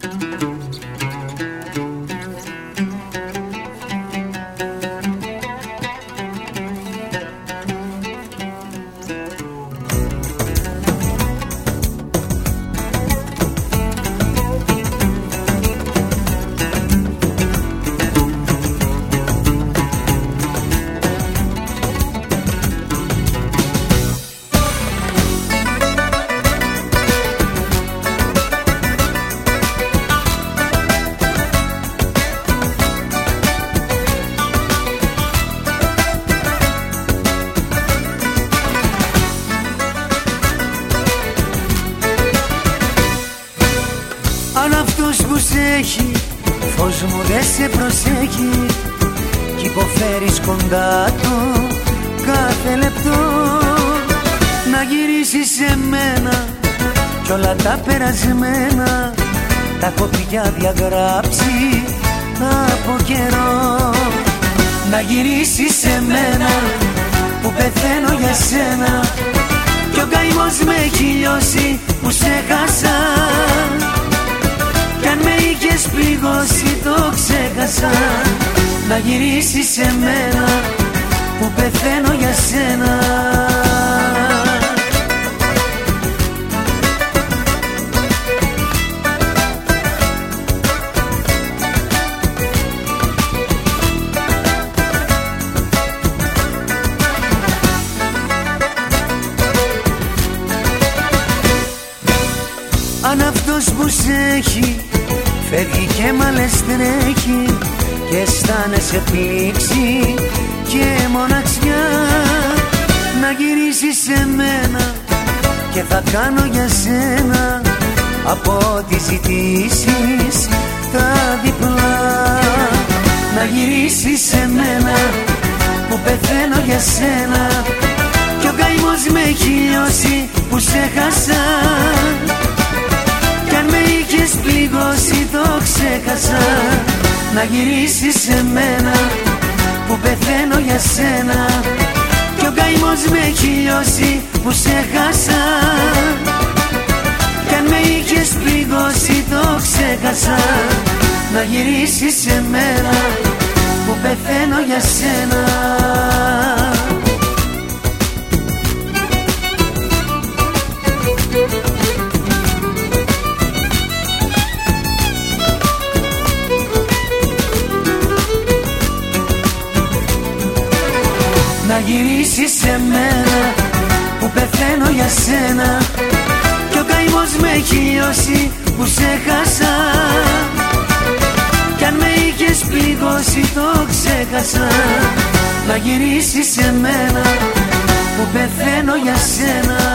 Música έχει Φως μου δεν σε προσέχει. Κι υποφέρεις κοντά του κάθε λεπτό. Να γυρίσεις σε μένα Κι όλα τα περασμένα. Τα έχω πια διαγράψει από καιρό. Να γυρίσεις σε μένα Που πεθαίνω για σένα. Κι ο καημός με έχει λιώσει που σε χάσα. κι αν με είχες πληγώσει το ξέχασα. Να γυρίσεις σε μένα που πεθαίνω για σένα. Αν αυτός που σε έχει Φεύγει και μ' τρέχει Και αισθάνεσαι πλήξη και μοναξιά. Να γυρίσεις σε μένα Και θα κάνω για σένα Από ό,τι ζητήσεις τα διπλά. Να γυρίσεις σε μένα Που πεθαίνω για σένα. Κι ο καημός με έχει λιώσει Που σε χάσα ξέχασα Να γυρίσεις σε μένα που πεθαίνω για σένα. Κι ο καημός με έχει λιώσει που σε χάσα Κι αν με είχες πληγώσει το ξέχασα. Να γυρίσεις σε μένα που πεθαίνω για σένα γυρίσεις σε μένα που πεθαίνω για σένα. Κι ο καημός με έχει λιώσει που σε χάσα. Κι αν με είχες πληγώσει το ξέχασα. Να γυρίσεις σε μένα που πεθαίνω για σένα